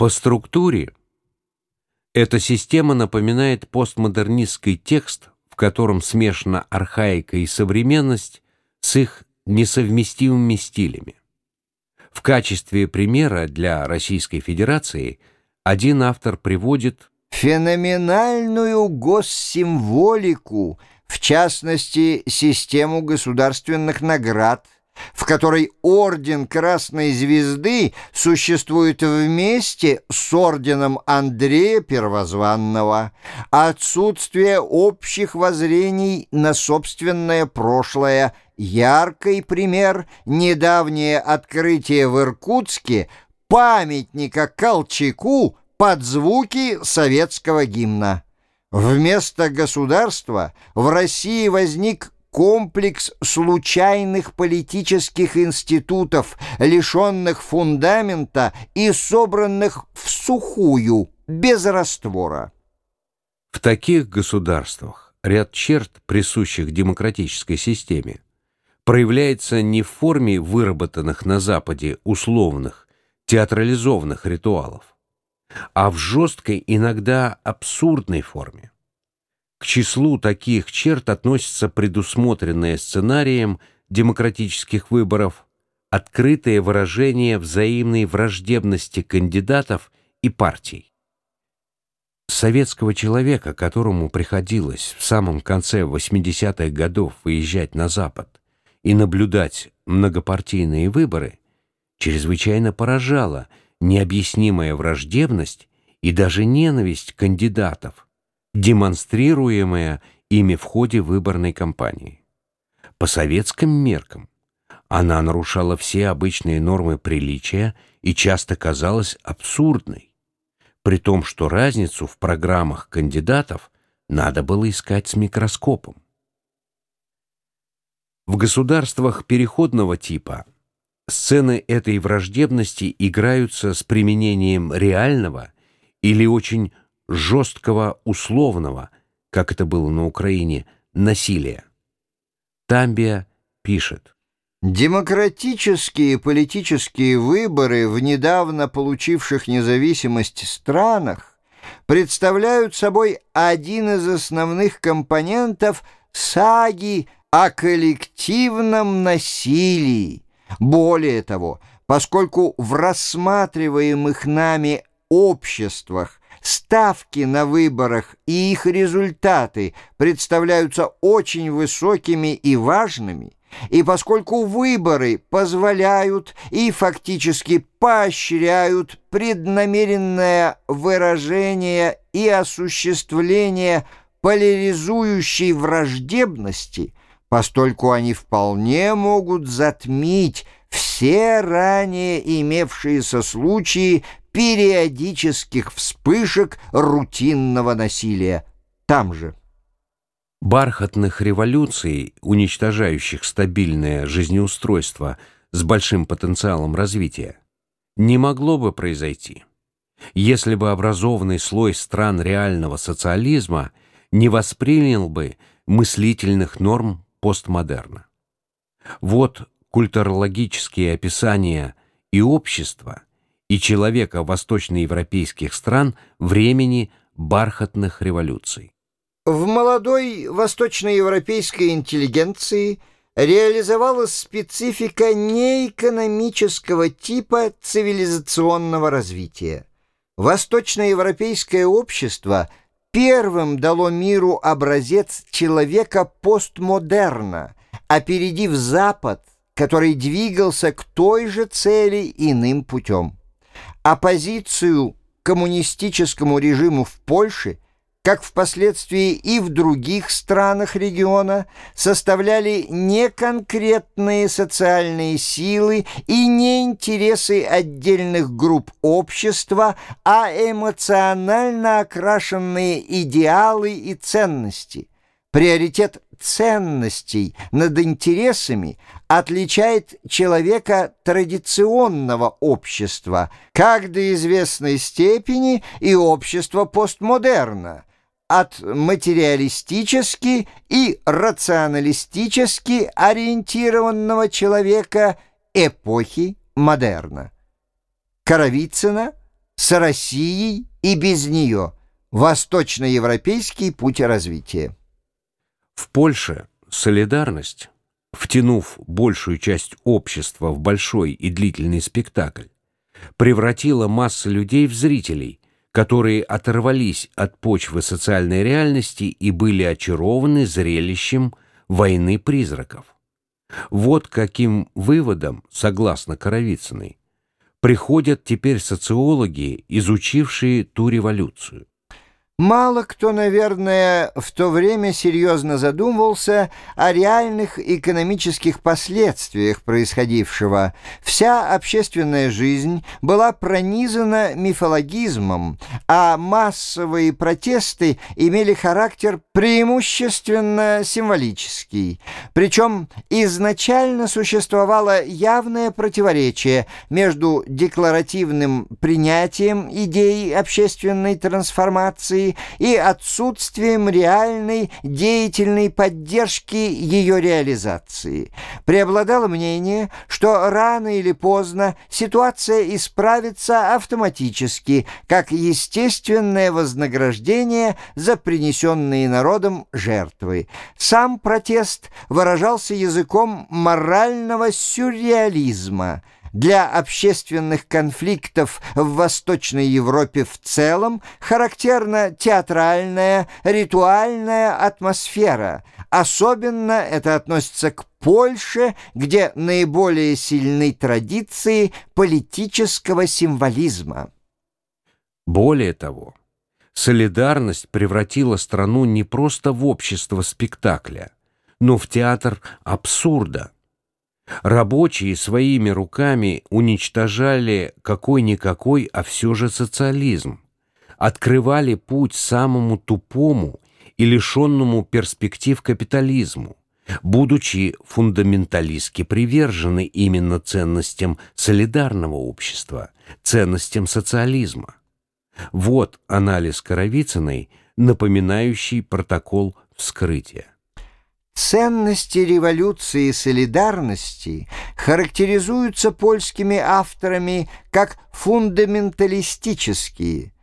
По структуре эта система напоминает постмодернистский текст, в котором смешана архаика и современность с их несовместимыми стилями. В качестве примера для Российской Федерации один автор приводит феноменальную госсимволику, в частности, систему государственных наград – в которой орден Красной Звезды существует вместе с орденом Андрея Первозванного, отсутствие общих воззрений на собственное прошлое, яркий пример – недавнее открытие в Иркутске памятника Колчаку под звуки советского гимна. Вместо государства в России возник комплекс случайных политических институтов, лишенных фундамента и собранных в сухую, без раствора. В таких государствах ряд черт, присущих демократической системе, проявляется не в форме выработанных на Западе условных, театрализованных ритуалов, а в жесткой, иногда абсурдной форме. К числу таких черт относится предусмотренное сценарием демократических выборов открытое выражение взаимной враждебности кандидатов и партий. Советского человека, которому приходилось в самом конце 80-х годов выезжать на Запад и наблюдать многопартийные выборы, чрезвычайно поражала необъяснимая враждебность и даже ненависть кандидатов – демонстрируемая ими в ходе выборной кампании. По советским меркам она нарушала все обычные нормы приличия и часто казалась абсурдной, при том, что разницу в программах кандидатов надо было искать с микроскопом. В государствах переходного типа сцены этой враждебности играются с применением реального или очень жесткого условного, как это было на Украине, насилия. Тамбия пишет. Демократические политические выборы в недавно получивших независимость странах представляют собой один из основных компонентов саги о коллективном насилии. Более того, поскольку в рассматриваемых нами обществах ставки на выборах и их результаты представляются очень высокими и важными, и поскольку выборы позволяют и фактически поощряют преднамеренное выражение и осуществление поляризующей враждебности, постольку они вполне могут затмить все ранее имевшиеся случаи периодических вспышек рутинного насилия там же. Бархатных революций, уничтожающих стабильное жизнеустройство с большим потенциалом развития, не могло бы произойти, если бы образованный слой стран реального социализма не воспринял бы мыслительных норм постмодерна. Вот культурологические описания и общества – и человека восточноевропейских стран времени бархатных революций. В молодой восточноевропейской интеллигенции реализовалась специфика неэкономического типа цивилизационного развития. Восточноевропейское общество первым дало миру образец человека постмодерна, опередив Запад, который двигался к той же цели иным путем оппозицию коммунистическому режиму в Польше, как впоследствии и в других странах региона, составляли не конкретные социальные силы и не интересы отдельных групп общества, а эмоционально окрашенные идеалы и ценности. Приоритет ценностей над интересами отличает человека традиционного общества, как до известной степени и общество постмодерна, от материалистически и рационалистически ориентированного человека эпохи модерна. Коровицына с Россией и без нее. Восточноевропейский путь развития. В Польше солидарность, втянув большую часть общества в большой и длительный спектакль, превратила массы людей в зрителей, которые оторвались от почвы социальной реальности и были очарованы зрелищем войны призраков. Вот каким выводом, согласно Коровицыной, приходят теперь социологи, изучившие ту революцию. Мало кто, наверное, в то время серьезно задумывался о реальных экономических последствиях происходившего. Вся общественная жизнь была пронизана мифологизмом, а массовые протесты имели характер преимущественно символический. Причем изначально существовало явное противоречие между декларативным принятием идей общественной трансформации и отсутствием реальной деятельной поддержки ее реализации. Преобладало мнение, что рано или поздно ситуация исправится автоматически, как естественное вознаграждение за принесенные народом жертвы. Сам протест выражался языком морального сюрреализма – для общественных конфликтов в Восточной Европе в целом характерна театральная, ритуальная атмосфера. Особенно это относится к Польше, где наиболее сильны традиции политического символизма. Более того, солидарность превратила страну не просто в общество спектакля, но в театр абсурда – Рабочие своими руками уничтожали какой-никакой, а все же социализм, открывали путь самому тупому и лишенному перспектив капитализму, будучи фундаменталистски привержены именно ценностям солидарного общества, ценностям социализма. Вот анализ Коровицыной, напоминающий протокол вскрытия. Ценности революции и солидарности характеризуются польскими авторами как фундаменталистические.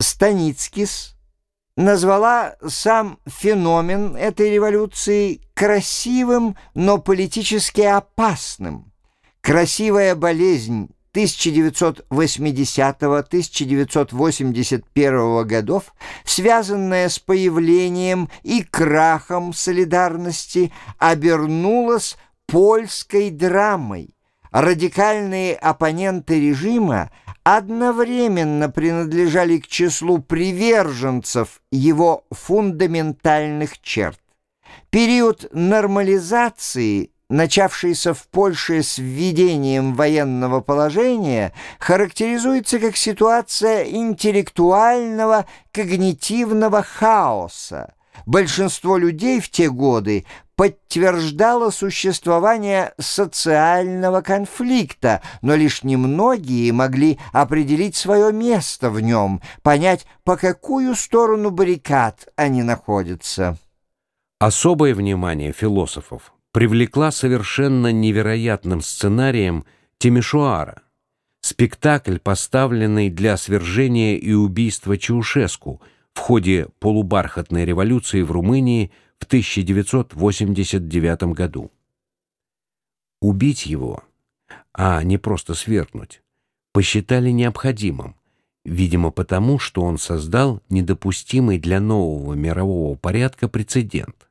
Станицкис назвала сам феномен этой революции красивым, но политически опасным. Красивая болезнь 1980-1981 годов, связанная с появлением и крахом солидарности, обернулась польской драмой. Радикальные оппоненты режима одновременно принадлежали к числу приверженцев его фундаментальных черт. Период нормализации – начавшийся в Польше с введением военного положения, характеризуется как ситуация интеллектуального когнитивного хаоса. Большинство людей в те годы подтверждало существование социального конфликта, но лишь немногие могли определить свое место в нем, понять, по какую сторону баррикад они находятся. Особое внимание философов привлекла совершенно невероятным сценарием Тимишуара, спектакль, поставленный для свержения и убийства Чаушеску в ходе полубархатной революции в Румынии в 1989 году. Убить его, а не просто свергнуть, посчитали необходимым, видимо потому, что он создал недопустимый для нового мирового порядка прецедент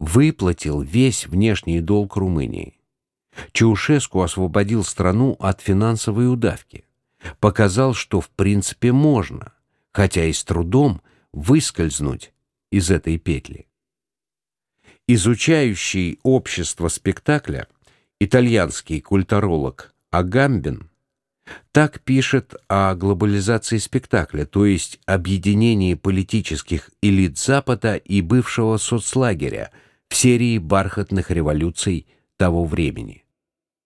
выплатил весь внешний долг Румынии. Чаушеску освободил страну от финансовой удавки, показал, что в принципе можно, хотя и с трудом, выскользнуть из этой петли. Изучающий общество спектакля итальянский культуролог Агамбин так пишет о глобализации спектакля, то есть объединении политических элит Запада и бывшего соцлагеря – в серии бархатных революций того времени.